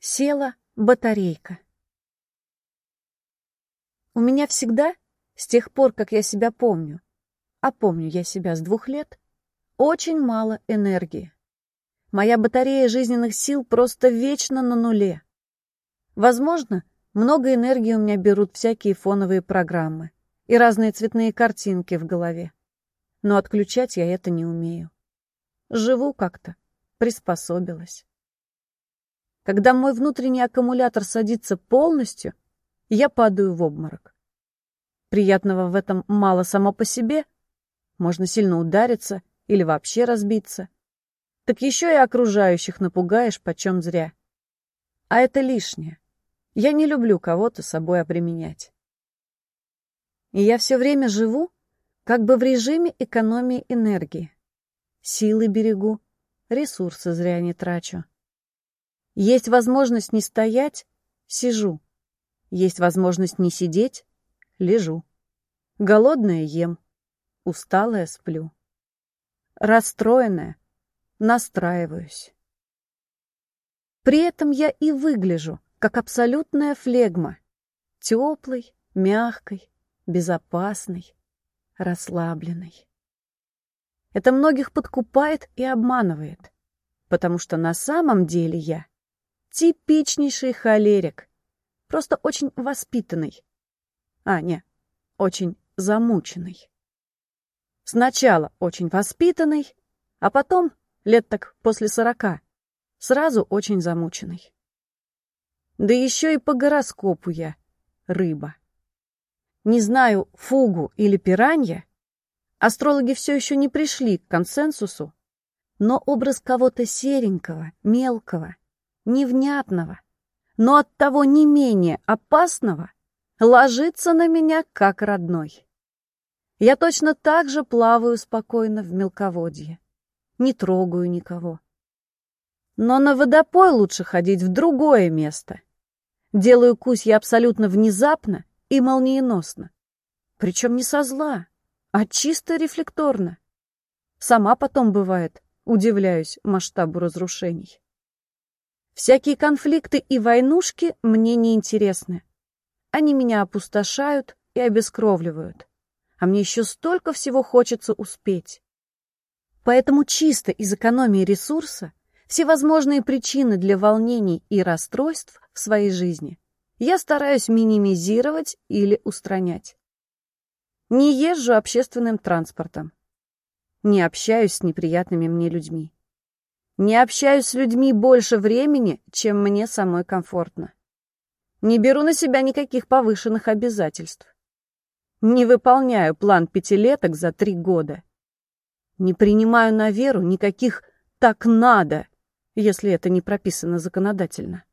Села батарейка. У меня всегда, с тех пор, как я себя помню, а помню я себя с двух лет, очень мало энергии. Моя батарея жизненных сил просто вечно на нуле. Возможно, много энергии у меня берут всякие фоновые программы и разные цветные картинки в голове. Но отключать я это не умею. Живу как-то, приспособилась. Когда мой внутренний аккумулятор садится полностью, я падаю в обморок. Приятного в этом мало само по себе. Можно сильно удариться или вообще разбиться. Так еще и окружающих напугаешь почем зря. А это лишнее. Я не люблю кого-то собой обременять. И я все время живу как бы в режиме экономии энергии. Силы берегу, ресурсы зря не трачу. Есть возможность не стоять — сижу. Есть возможность не сидеть — лежу. Голодная — ем. Усталая — сплю. Расстроенная — настраиваюсь. При этом я и выгляжу, как абсолютная флегма. Теплый, мягкой, безопасный, расслабленный. Это многих подкупает и обманывает, потому что на самом деле я Типичнейший холерик. Просто очень воспитанный. А, не, очень замученный. Сначала очень воспитанный, а потом, лет так после сорока, сразу очень замученный. Да еще и по гороскопу я рыба. Не знаю, фугу или пиранья, астрологи все еще не пришли к консенсусу, но образ кого-то серенького, мелкого, невнятного, но оттого не менее опасного, ложится на меня как родной. Я точно так же плаваю спокойно в мелководье, не трогаю никого. Но на водопой лучше ходить в другое место. Делаю кусь я абсолютно внезапно и молниеносно. Причем не со зла, а чисто рефлекторно. Сама потом, бывает, удивляюсь масштабу разрушений. Всякие конфликты и войнушки мне не интересны. Они меня опустошают и обескровливают. А мне еще столько всего хочется успеть. Поэтому чисто из экономии ресурса всевозможные причины для волнений и расстройств в своей жизни я стараюсь минимизировать или устранять. Не езжу общественным транспортом. Не общаюсь с неприятными мне людьми. Не общаюсь с людьми больше времени, чем мне самой комфортно. Не беру на себя никаких повышенных обязательств. Не выполняю план пятилеток за три года. Не принимаю на веру никаких «так надо», если это не прописано законодательно.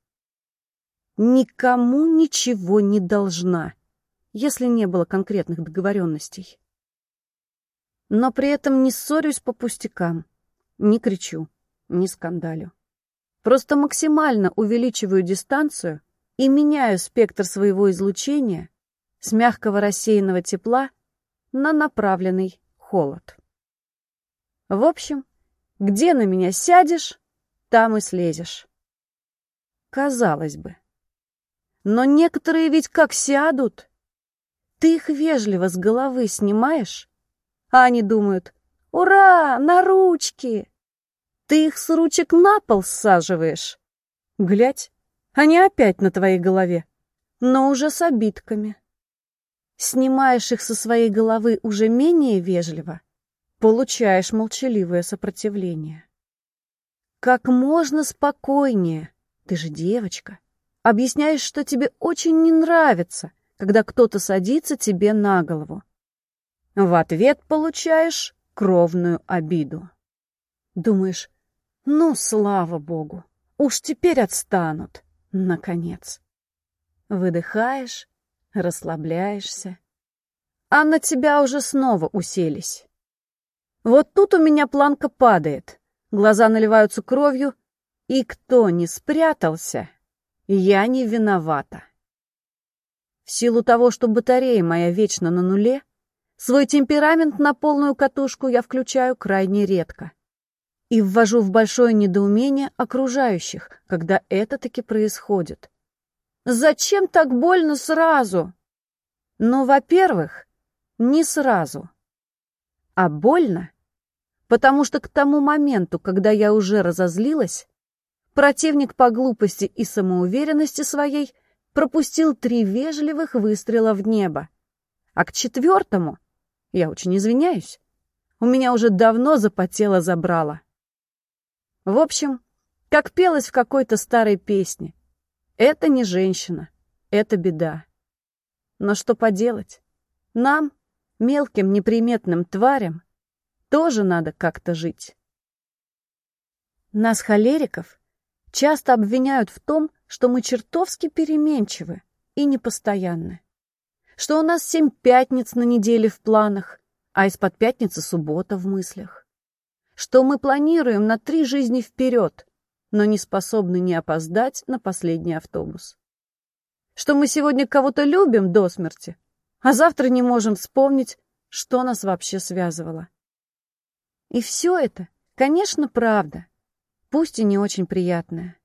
Никому ничего не должна, если не было конкретных договоренностей. Но при этом не ссорюсь по пустякам, не кричу не скандалю. Просто максимально увеличиваю дистанцию и меняю спектр своего излучения с мягкого рассеянного тепла на направленный холод. В общем, где на меня сядешь, там и слезешь. Казалось бы. Но некоторые ведь как сядут. Ты их вежливо с головы снимаешь, а они думают «Ура! На ручки!» Ты их с ручек на пол саживаешь. Глядь, они опять на твоей голове, но уже с обидками. Снимаешь их со своей головы уже менее вежливо, получаешь молчаливое сопротивление. Как можно спокойнее, ты же девочка, объясняешь, что тебе очень не нравится, когда кто-то садится тебе на голову. В ответ получаешь кровную обиду. Думаешь, ну, слава богу, уж теперь отстанут, наконец. Выдыхаешь, расслабляешься, а на тебя уже снова уселись. Вот тут у меня планка падает, глаза наливаются кровью, и кто не спрятался, я не виновата. В силу того, что батарея моя вечно на нуле, свой темперамент на полную катушку я включаю крайне редко. и ввожу в большое недоумение окружающих, когда это таки происходит. Зачем так больно сразу? Ну, во-первых, не сразу. А больно, потому что к тому моменту, когда я уже разозлилась, противник по глупости и самоуверенности своей пропустил три вежливых выстрела в небо. А к четвертому, я очень извиняюсь, у меня уже давно запотело забрало. В общем, как пелось в какой-то старой песне, это не женщина, это беда. Но что поделать? Нам, мелким неприметным тварям, тоже надо как-то жить. Нас, холериков, часто обвиняют в том, что мы чертовски переменчивы и непостоянны. Что у нас семь пятниц на неделе в планах, а из-под пятницы суббота в мыслях. Что мы планируем на три жизни вперед, но не способны не опоздать на последний автобус. Что мы сегодня кого-то любим до смерти, а завтра не можем вспомнить, что нас вообще связывало. И все это, конечно, правда, пусть и не очень приятная.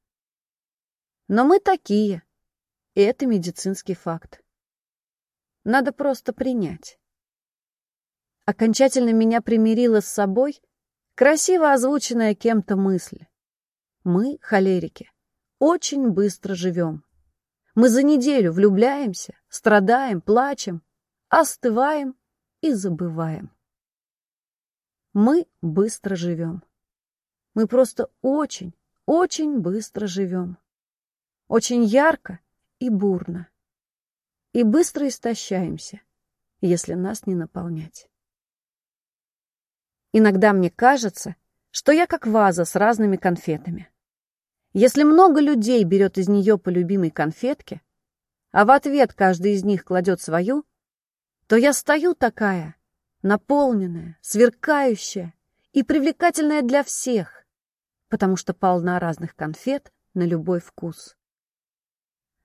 Но мы такие, и это медицинский факт. Надо просто принять. Окончательно меня примирила с собой красиво озвученная кем-то мысль. Мы, холерики, очень быстро живем. Мы за неделю влюбляемся, страдаем, плачем, остываем и забываем. Мы быстро живем. Мы просто очень, очень быстро живем. Очень ярко и бурно. И быстро истощаемся, если нас не наполнять. Иногда мне кажется, что я как ваза с разными конфетами. Если много людей берет из нее по любимой конфетке, а в ответ каждый из них кладет свою, то я стою такая, наполненная, сверкающая и привлекательная для всех, потому что полна разных конфет на любой вкус.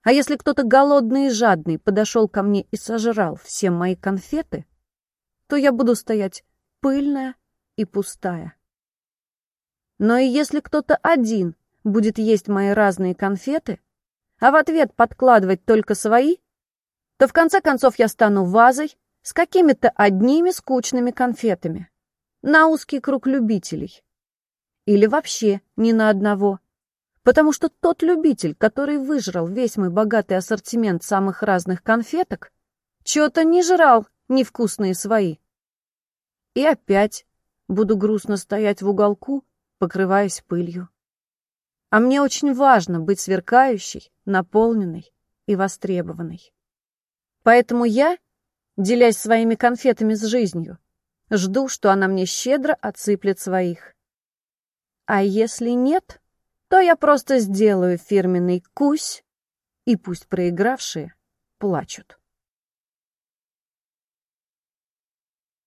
А если кто-то голодный и жадный подошел ко мне и сожрал все мои конфеты, то я буду стоять пыльная и пустая. Но и если кто-то один будет есть мои разные конфеты, а в ответ подкладывать только свои, то в конце концов я стану вазой с какими-то одними скучными конфетами на узкий круг любителей. Или вообще ни на одного. Потому что тот любитель, который выжрал весь мой богатый ассортимент самых разных конфеток, чего-то не жрал невкусные свои. И опять буду грустно стоять в уголку покрываясь пылью. А мне очень важно быть сверкающей, наполненной и востребованной. Поэтому я, делясь своими конфетами с жизнью, жду, что она мне щедро отсыплет своих. А если нет, то я просто сделаю фирменный кусь, и пусть проигравшие плачут.